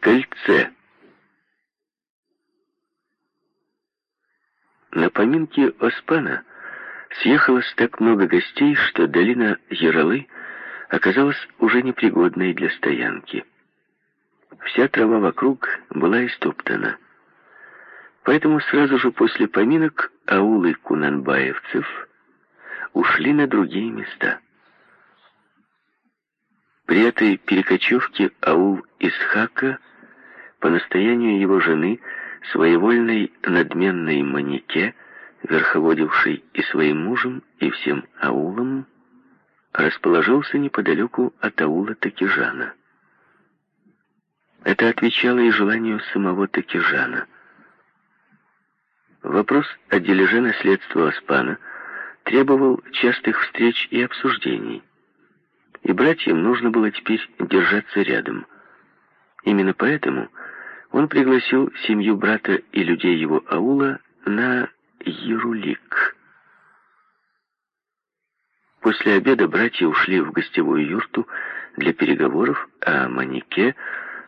кольце. На поминке Оспана съехалось так много гостей, что долина Яралы оказалась уже непригодной для стоянки. Вся трава вокруг была истоптана. Поэтому сразу же после поминок аулы кунанбаевцев ушли на другие места. При этой перекочевке аул Исхака по настоянию его жены, своевольной надменной манике, верховодившей и своим мужем, и всем аулом, расположился неподалеку от аула Такижана. Это отвечало и желанию самого Такижана. Вопрос о дележе наследства Оспана требовал частых встреч и обсуждений, и братьям нужно было теперь держаться рядом. Именно поэтому он пригласил семью брата и людей его аула на Ерулик. После обеда братья ушли в гостевую юрту для переговоров, а Манике,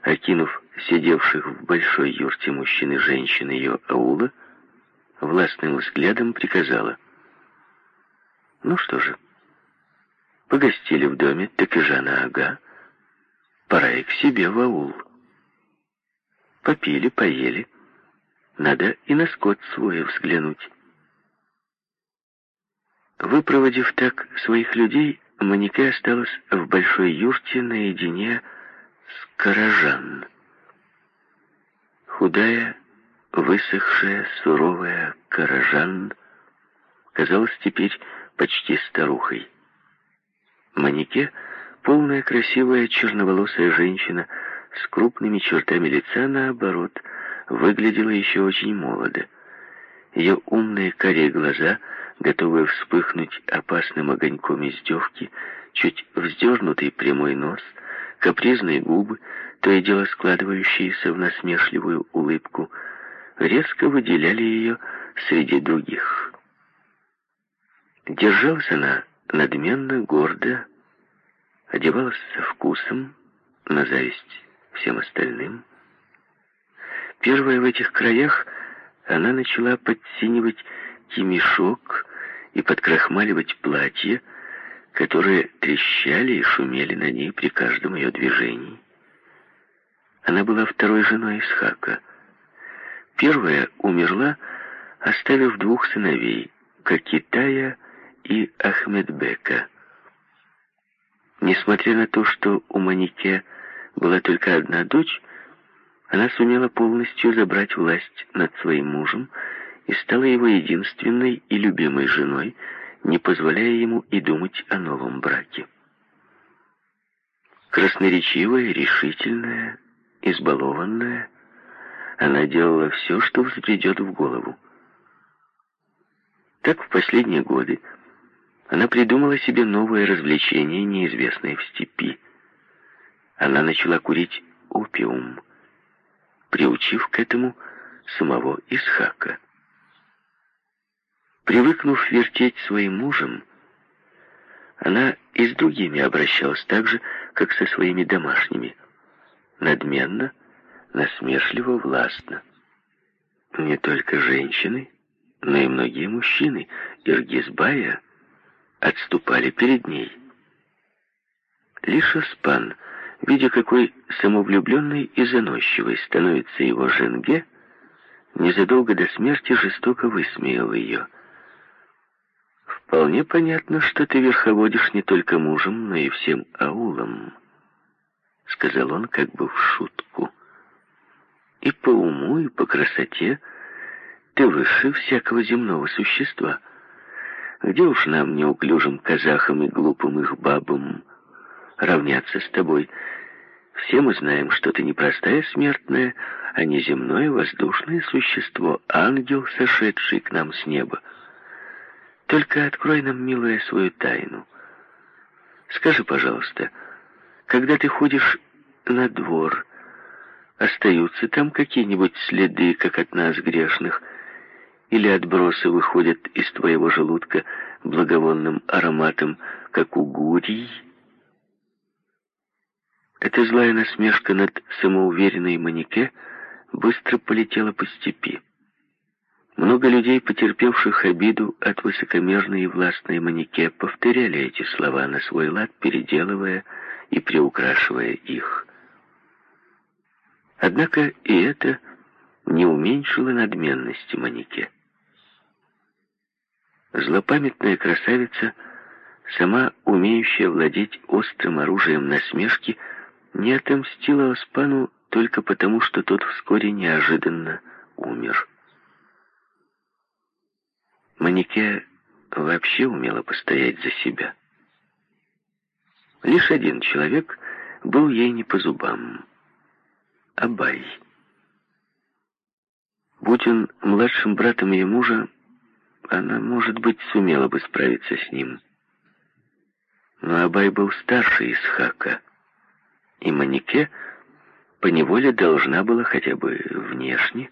окинув сидевших в большой юрте мужчин и женщин ее аула, властным взглядом приказала. «Ну что же, погостили в доме Такижана Ага, пора и к себе в аул. Попили, поели, надо и на скот свой взглянуть». Выпроводив так своих людей, Манике осталась в большой юрте наедине с Каражан. Худая, высохшая, суровая Каражан казалась теперь почти старухой. Манике, полная красивая черноволосая женщина с крупными чертами лица, наоборот, выглядела еще очень молодо. Ее умные карие глаза — готовая вспыхнуть опасным огоньком издевки, чуть вздернутый прямой нос, капризные губы, то и дело складывающиеся в насмешливую улыбку, резко выделяли ее среди других. Держалась она надменно, гордо, одевалась со вкусом, на зависть всем остальным. Первая в этих краях она начала подсинивать кимешок и подкрахмаливать платье, которые трещали и шумели на ней при каждом ее движении. Она была второй женой Исхака. Первая умерла, оставив двух сыновей, Кокитая и Ахмедбека. Несмотря на то, что у Манике была только одна дочь, она сумела полностью забрать власть над своим мужем и стала его единственной и любимой женой, не позволяя ему и думать о новом браке. Красноречивая, решительная, избалованная, она делала все, что взбредет в голову. Так в последние годы она придумала себе новое развлечение, неизвестное в степи. Она начала курить опиум, приучив к этому самого Исхака. Привыкнув вертеть своим мужем, она и с другими обращалась так же, как со своими домашними. Надменно, насмешливо, властно. Не только женщины, но и многие мужчины Иргизбая отступали перед ней. Лишь Оспан, видя, какой самовлюбленной и заносчивой становится его Женге, незадолго до смерти жестоко высмеял ее – «Вполне понятно, что ты верховодишь не только мужем, но и всем аулом», — сказал он как бы в шутку. «И по уму, и по красоте ты выше всякого земного существа. Где уж нам, неуклюжим казахам и глупым их бабам, равняться с тобой? Все мы знаем, что ты не простая смертная, а не земное воздушное существо, ангел, сошедший к нам с неба». Только открой нам, милая, свою тайну. Скажи, пожалуйста, когда ты ходишь на двор, остаются там какие-нибудь следы, как от нас, грешных, или отбросы выходят из твоего желудка благовонным ароматом, как у гурий? Эта злая насмешка над самоуверенной Манике быстро полетела по степи. Много людей, потерпевших обиду от высокомерной и властной Манике, повторяли эти слова на свой лад, переделывая и приукрашивая их. Однако и это не уменьшило надменности Манике. Злопамятная красавица, сама умеющая владеть острым оружием насмешки, не отомстила Оспану только потому, что тот вскоре неожиданно умер. Манике вообще умела постоять за себя. Лишь один человек был ей не по зубам — Абай. Будь он младшим братом ее мужа, она, может быть, сумела бы справиться с ним. Но Абай был старше Исхака, и Манике поневоле должна была хотя бы внешне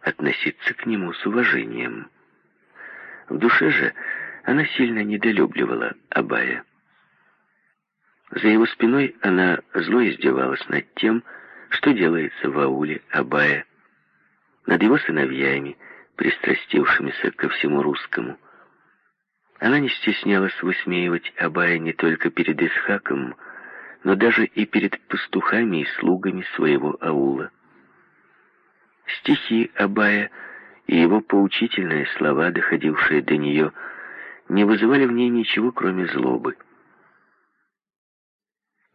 относиться к нему с уважением. В душе же она сильно недолюбливала Абая. За его спиной она зло издевалась над тем, что делается в ауле Абая, над его сыновьями, пристрастившимися ко всему русскому. Она не стеснялась высмеивать Абая не только перед Исхаком, но даже и перед пастухами и слугами своего аула. Стихи Абая и его поучительные слова, доходившие до нее, не вызывали в ней ничего, кроме злобы.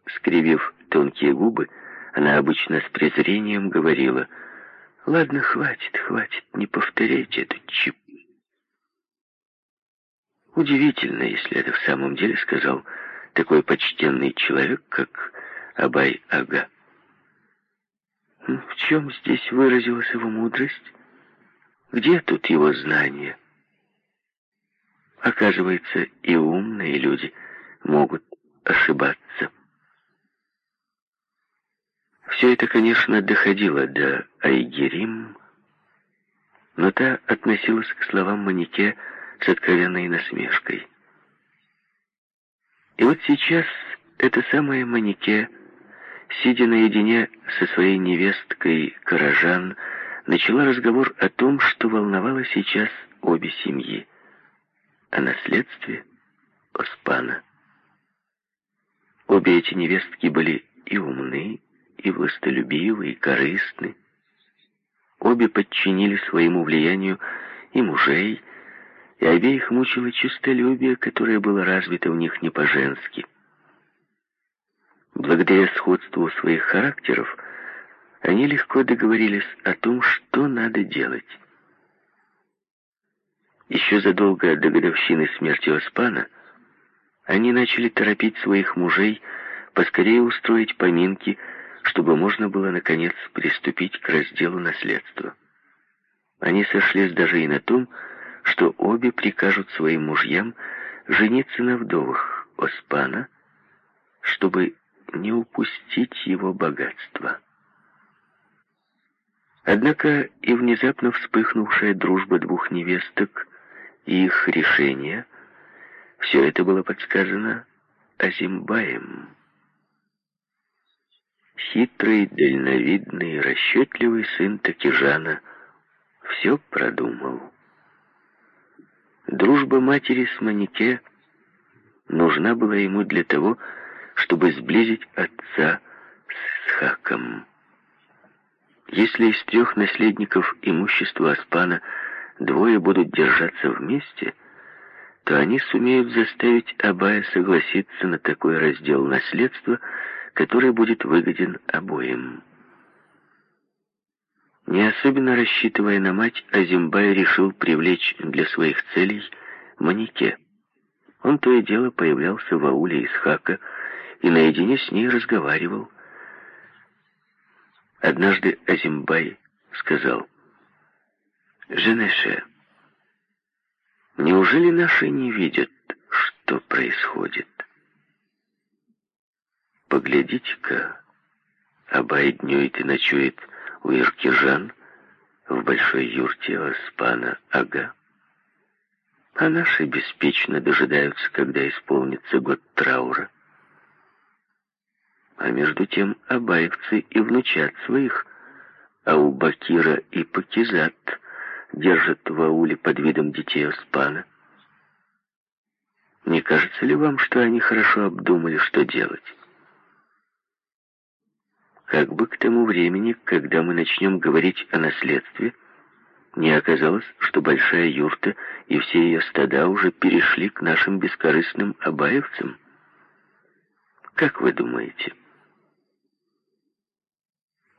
Скривив тонкие губы, она обычно с презрением говорила — Ладно, хватит, хватит, не повторяйте эту чип. Удивительно, если это в самом деле сказал такой почтенный человек, как Абай-ага. В чем здесь выразилась его мудрость? Где тут его знание? Оказывается, и умные люди могут ошибаться. Все это, конечно, доходило до Айгерим, но та относилась к словам Манике с откровенной насмешкой. И вот сейчас эта самая Манике, сидя наедине со своей невесткой Каражан, начала разговор о том, что волновало сейчас обе семьи, о наследстве Оспана. Обе эти невестки были и умны, и властолюбивы, и корыстны. Обе подчинили своему влиянию и мужей, и обеих мучило честолюбие, которое было развито в них не по-женски. Благодаря сходству своих характеров, они легко договорились о том, что надо делать. Еще задолго до годовщины смерти Оспана они начали торопить своих мужей поскорее устроить поминки чтобы можно было, наконец, приступить к разделу наследства. Они сошлись даже и на том, что обе прикажут своим мужьям жениться на вдовах Оспана, чтобы не упустить его богатство. Однако и внезапно вспыхнувшая дружба двух невесток и их решение, все это было подсказано Азимбаем. Хитрый, дальновидный, расчетливый сын Такижана все продумал. Дружба матери с Манике нужна была ему для того, чтобы сблизить отца с Исхаком. Если из трех наследников имущества Аспана двое будут держаться вместе, то они сумеют заставить Абая согласиться на такой раздел наследства, который будет выгоден обоим. Не особенно рассчитывая на мать, Азимбай решил привлечь для своих целей Манике. Он то и дело появлялся в ауле Исхака и наедине с ней разговаривал. Однажды Азимбай сказал, «Женеше, неужели наши не видят, что происходит?» Поглядите-ка, Абай днюет и ночует у Иркижан в большой юрте Оспана Ага. А наши беспечно дожидаются, когда исполнится год траура. А между тем абаевцы и внучат своих, а у Бакира и Пакизат держат в ауле под видом детей Оспана. Не кажется ли вам, что они хорошо обдумали, что делать? Как бы к тому времени, когда мы начнем говорить о наследстве, не оказалось, что большая юрта и все ее стада уже перешли к нашим бескорыстным абаевцам? Как вы думаете?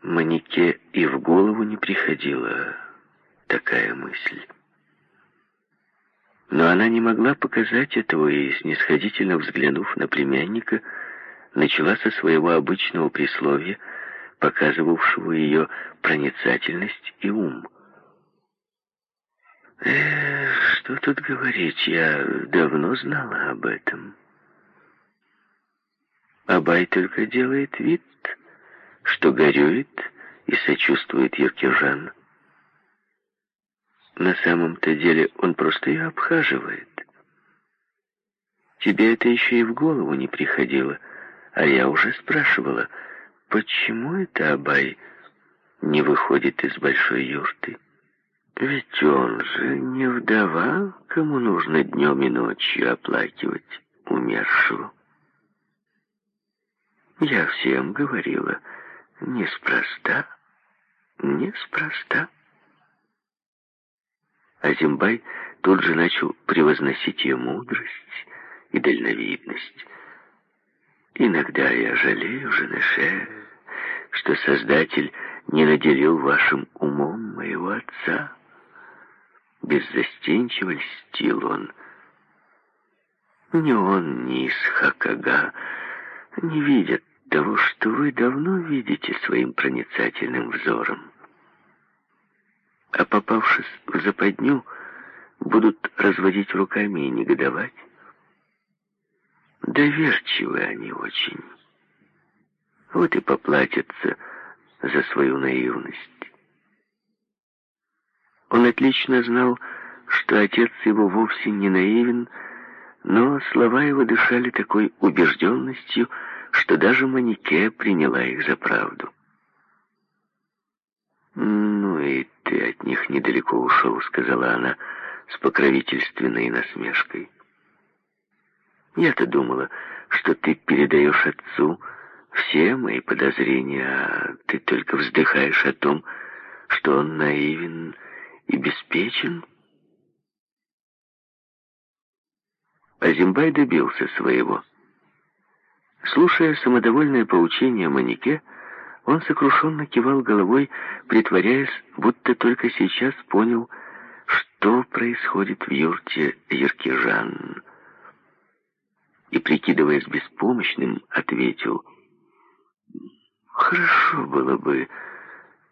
Манике и в голову не приходила такая мысль. Но она не могла показать этого и, снисходительно взглянув на племянника, начала со своего обычного присловия, показывавшего ее проницательность и ум. Эх, что тут говорить, я давно знала об этом. Абай только делает вид, что горюет и сочувствует Еркежан. На самом-то деле он просто ее обхаживает. Тебе это еще и в голову не приходило, а я уже спрашивала, почему это Абай не выходит из большой юрты? Ведь он же не вдова, кому нужно днем и ночью оплакивать умершего. Я всем говорила, неспроста, неспроста. Азимбай тут же начал превозносить ее мудрость и дальновидность. Иногда я жалею, Женеше, что Создатель не наделил вашим умом моего отца беззастенчиво льстил он. Ни он, ни Исхакага не видят того, что вы давно видите своим проницательным взором. А попавшись в западню, будут разводить руками и негодовать. Доверчивы они очень. Вот и поплатятся за свою наивность. Он отлично знал, что отец его вовсе не наивен, но слова его дышали такой убежденностью, что даже Манике приняла их за правду. «Ну и ты от них недалеко ушел», — сказала она с покровительственной насмешкой. «Я-то думала, что ты передаешь отцу все мои подозрения, а ты только вздыхаешь о том, что он наивен и беспечен. Азимбай добился своего. Слушая самодовольное поучение Манике, он сокрушенно кивал головой, притворяясь, будто только сейчас понял, что происходит в юрте Еркижан. И, прикидываясь беспомощным, ответил, «Хорошо было бы,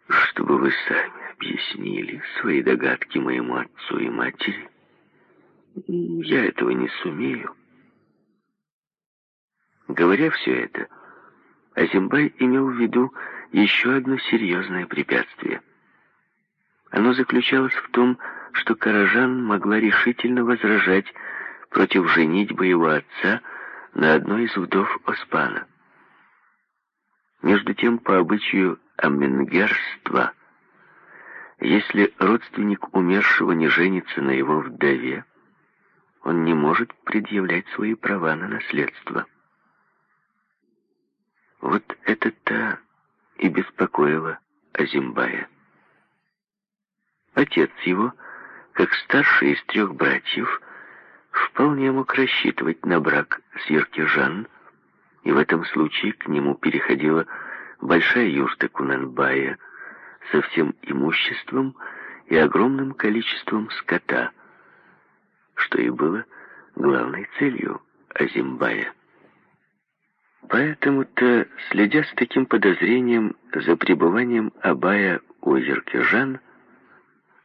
чтобы вы сами объяснили свои догадки моему отцу и матери. Я этого не сумею. Говоря все это, Азимбай имел в виду еще одно серьезное препятствие. Оно заключалось в том, что Каражан могла решительно возражать против женитьбы его отца на одной из вдов Оспана. Между тем, по обычаю амменгерства, если родственник умершего не женится на его вдове, он не может предъявлять свои права на наследство. Вот это-то и беспокоило Азимбая. Отец его, как старший из трех братьев, вполне мог рассчитывать на брак с Еркежан, и в этом случае к нему переходила большая юрта Кунанбая — со всем имуществом и огромным количеством скота, что и было главной целью Азимбая. Поэтому-то, следя с таким подозрением за пребыванием Абая у Еркежан,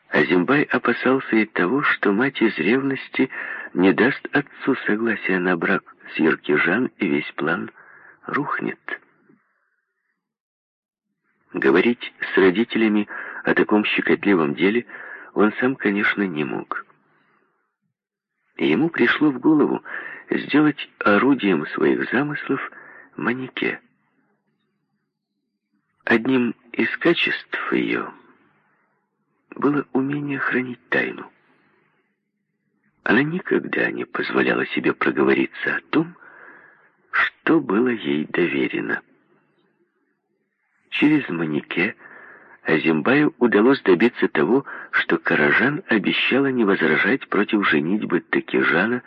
Азимбай опасался и того, что мать из ревности не даст отцу согласия на брак с Еркежан, и весь план рухнет. Говорить с родителями о таком щекотливом деле он сам, конечно, не мог. Ему пришло в голову сделать орудием своих замыслов манеке. Одним из качеств ее было умение хранить тайну. Она никогда не позволяла себе проговориться о том, что было ей доверено. Через Манике Азимбаю удалось добиться того, что Каражан обещала не возражать против женитьбы Такижана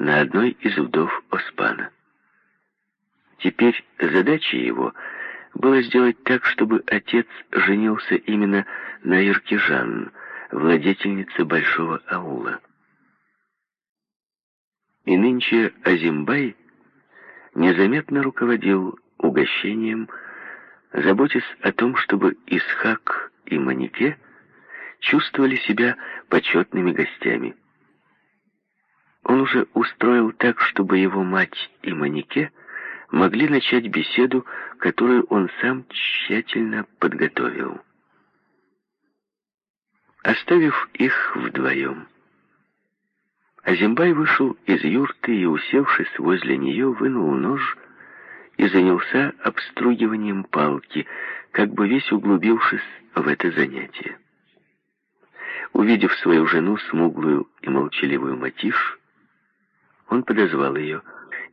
на одной из вдов Оспана. Теперь задача его было сделать так, чтобы отец женился именно на Иркижан, владетельнице большого аула. И нынче Азимбай незаметно руководил угощением, заботясь о том, чтобы Исхак и Манике чувствовали себя почетными гостями. Он уже устроил так, чтобы его мать и Манике могли начать беседу, которую он сам тщательно подготовил. Оставив их вдвоем, Азимбай вышел из юрты и, усевшись возле нее, вынул нож и занялся обстругиванием палки, как бы весь углубившись в это занятие. Увидев свою жену, смуглую и молчаливую Матиш, он подозвал ее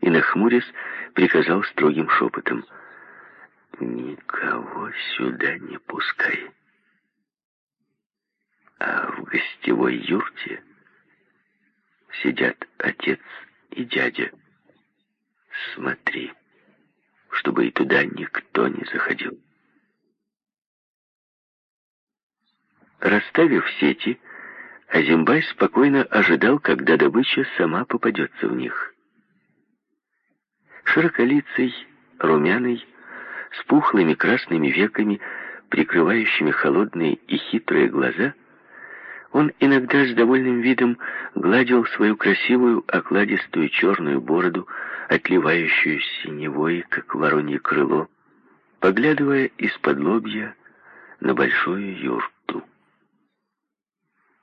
и, нахмурясь, приказал строгим шепотом «Никого сюда не пускай». А в гостевой юрте сидят отец и дядя. Смотри, чтобы и туда никто не заходил. Расставив сети, Азимбай спокойно ожидал, когда добыча сама попадется в них. Широколицый, румяный, с пухлыми красными веками, прикрывающими холодные и хитрые глаза, он иногда с довольным видом гладил свою красивую окладистую черную бороду, отливающую синевой, как воронье крыло, поглядывая из-под лобья на большую юрту.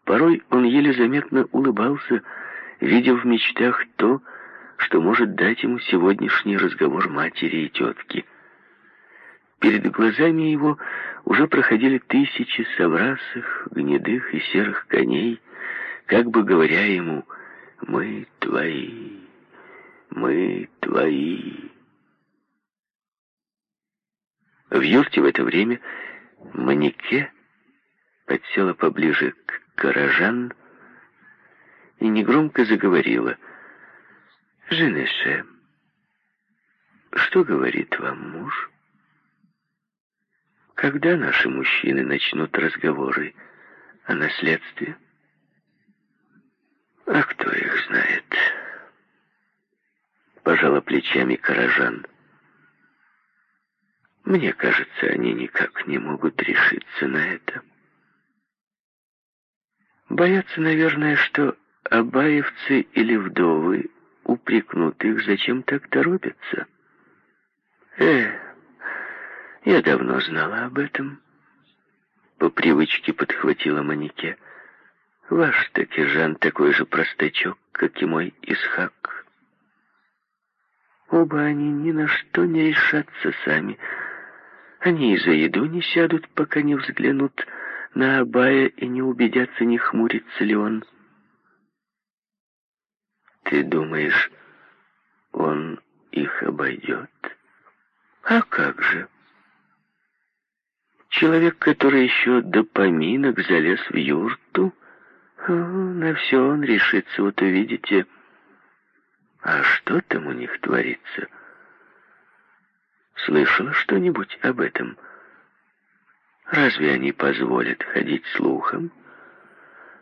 Порой он еле заметно улыбался, видя в мечтах то, что может дать ему сегодняшний разговор матери и тетки. Перед глазами его уже проходили тысячи соврасых, гнедых и серых коней, как бы говоря ему «Мы твои, мы твои». В юрте в это время Манике подсела поближе к Каражан и негромко заговорила. «Женеше, что говорит вам муж?» Когда наши мужчины начнут разговоры о наследстве? А кто их знает? Пожала плечами Каражан. Мне кажется, они никак не могут решиться на это. Боятся, наверное, что абаевцы или вдовы упрекнут их, зачем так торопятся. Э, я давно знала об этом. По привычке подхватила Манике. Ваш таки Жан такой же простачок, как и мой Исхак. Оба они ни на что не решатся сами. Они и за еду не сядут, пока не взглянут на Абая и не убедятся, не хмурится ли он. Ты думаешь, он их обойдет? А как же? Человек, который еще до поминок залез в юрту, на все он решится, вот увидите. А что там у них творится? Слышала что-нибудь об этом? Разве они позволят ходить слухом?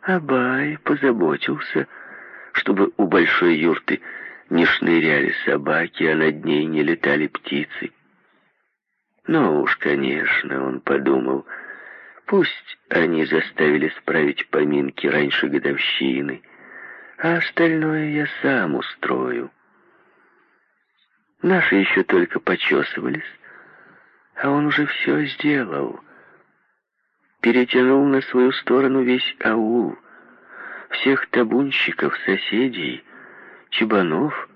Абай позаботился, чтобы у большой юрты не шныряли собаки, а над ней не летали птицы. Но уж, конечно, он подумал, пусть они заставили справить поминки раньше годовщины, а остальное я сам устрою. Наши еще только почесывались, а он уже все сделал. Перетянул на свою сторону весь аул, всех табунщиков, соседей, чебанов.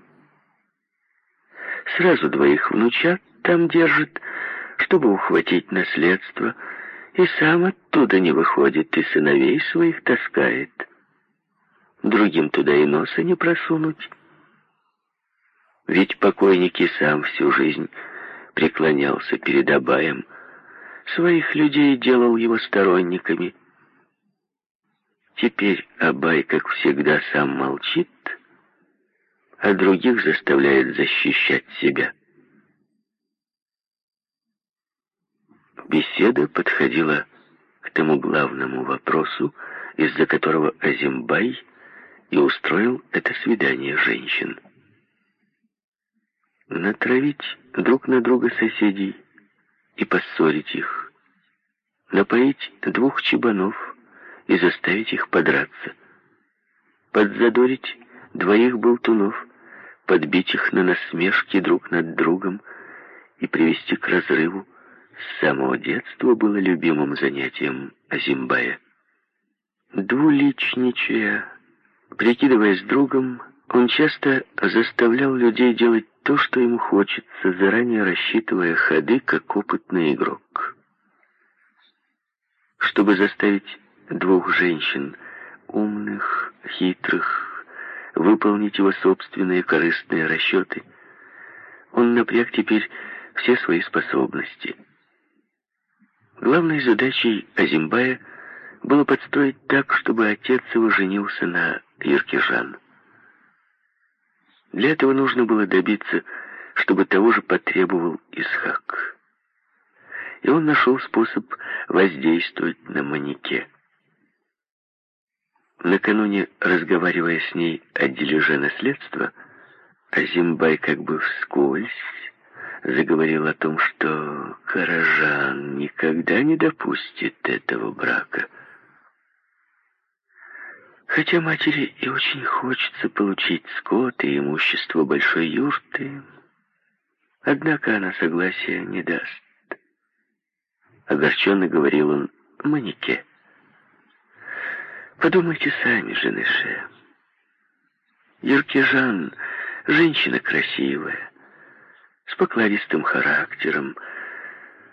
Сразу двоих внучат там держит, чтобы ухватить наследство, и сам оттуда не выходит, и сыновей своих таскает. Другим туда и носа не просунуть. Ведь покойник и сам всю жизнь преклонялся перед Абаем, своих людей делал его сторонниками. Теперь Абай, как всегда, сам молчит, а других заставляет защищать себя. Беседа подходила к тому главному вопросу, из-за которого Азимбай и устроил это свидание женщин. Натравить друг на друга соседей и поссорить их, напоить двух чебанов и заставить их подраться, подзадорить двоих болтунов, подбить их на насмешки друг над другом и привести к разрыву, с самого детства было любимым занятием Азимбая. Двуличничая, прикидываясь другом, он часто заставлял людей делать то, что ему хочется, заранее рассчитывая ходы, как опытный игрок. Чтобы заставить двух женщин, умных, хитрых, выполнить его собственные корыстные расчеты, он напряг теперь все свои способности — Главной задачей Азимбая было подстроить так, чтобы отец его женился на Иркижан. Для этого нужно было добиться, чтобы того же потребовал Исхак. И он нашел способ воздействовать на Манике. Накануне, разговаривая с ней о дележе наследства, Азимбай как бы вскользь заговорил о том, что Каражан никогда не допустит этого брака. Хотя матери и очень хочется получить скот и имущество большой юрты, однако она согласия не даст. Огорченно говорил он Манике. Подумайте сами, женыше. Юркежан — женщина красивая, с покладистым характером,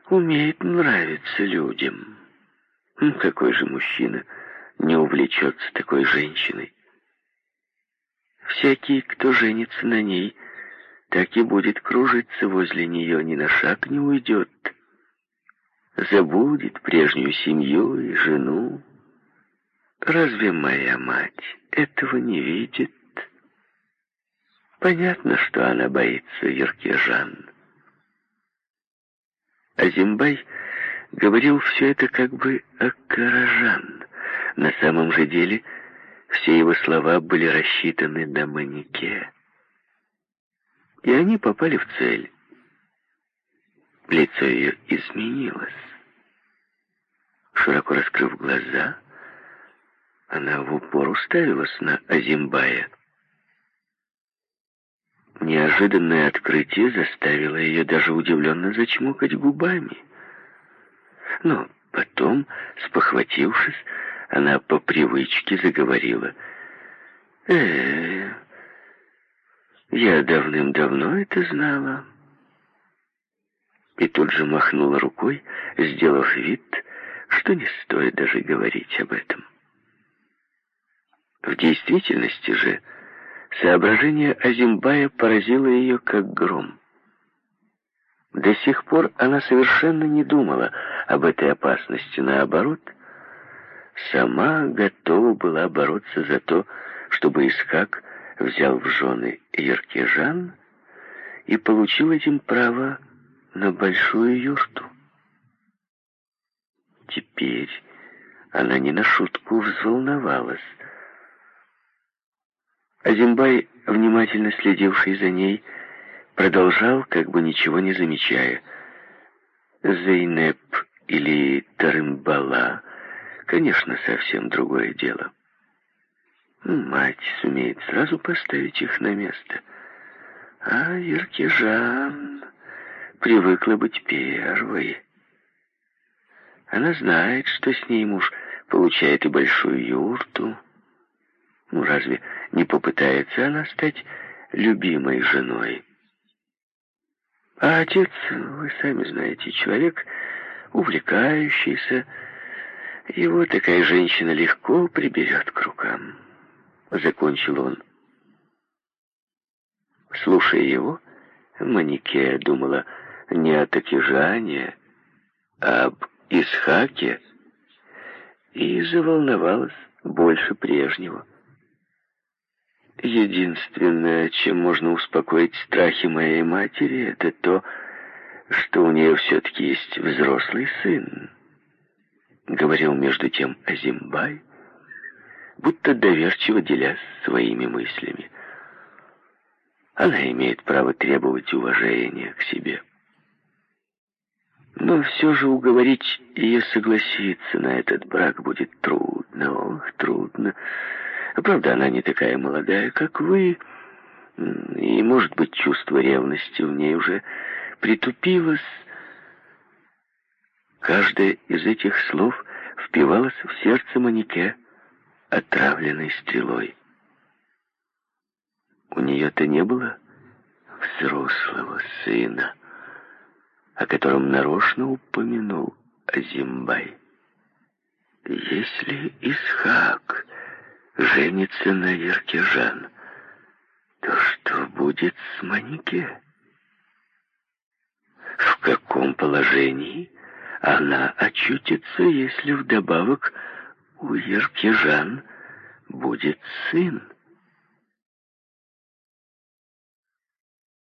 умеет нравиться людям. Какой же мужчина не увлечется такой женщиной? Всякий, кто женится на ней, так и будет кружиться возле нее, ни на шаг не уйдет. Забудет прежнюю семью и жену. Разве моя мать этого не видит? Понятно, что она боится Еркежан. Азимбай говорил все это как бы о Каражан. На самом же деле все его слова были рассчитаны на Манике. И они попали в цель. Лицо ее изменилось. Широко раскрыв глаза, она в упор уставилась на Азимбая. Неожиданное открытие заставило ее даже удивленно зачмокать губами. Но потом, спохватившись, она по привычке заговорила. э я давным-давно это знала». И тут же махнула рукой, сделав вид, что не стоит даже говорить об этом. В действительности же Соображение Азимбая поразило ее как гром. До сих пор она совершенно не думала об этой опасности. Наоборот, сама готова была бороться за то, чтобы Искак взял в жены Еркежан и получил этим право на большую юрту. Теперь она не на шутку взволновалась. Азимбай, внимательно следивший за ней, продолжал, как бы ничего не замечая. Зейнеп или Тарымбала, конечно, совсем другое дело. Мать сумеет сразу поставить их на место. А Еркежан привыкла быть первой. Она знает, что с ней муж получает и большую юрту, ну, разве не попытается она стать любимой женой? А отец, вы сами знаете, человек увлекающийся. Его такая женщина легко приберет к рукам. Закончил он. Слушая его, Манике думала не о Такижане, а об Исхаке, и заволновалась больше прежнего. Единственное, чем можно успокоить страхи моей матери, это то, что у нее все-таки есть взрослый сын. Говорил между тем Азимбай, будто доверчиво делясь своими мыслями. Она имеет право требовать уважения к себе. Но все же уговорить ее согласиться на этот брак будет трудно, ох, трудно. Правда, она не такая молодая, как вы, и, может быть, чувство ревности в ней уже притупилось. Каждое из этих слов впивалось в сердце Манике отравленной стрелой. У нее-то не было взрослого сына, о котором нарочно упомянул Азимбай. Если Исхак женится на Еркежан, то что будет с Манике? В каком положении она очутится, если вдобавок у Еркежан будет сын?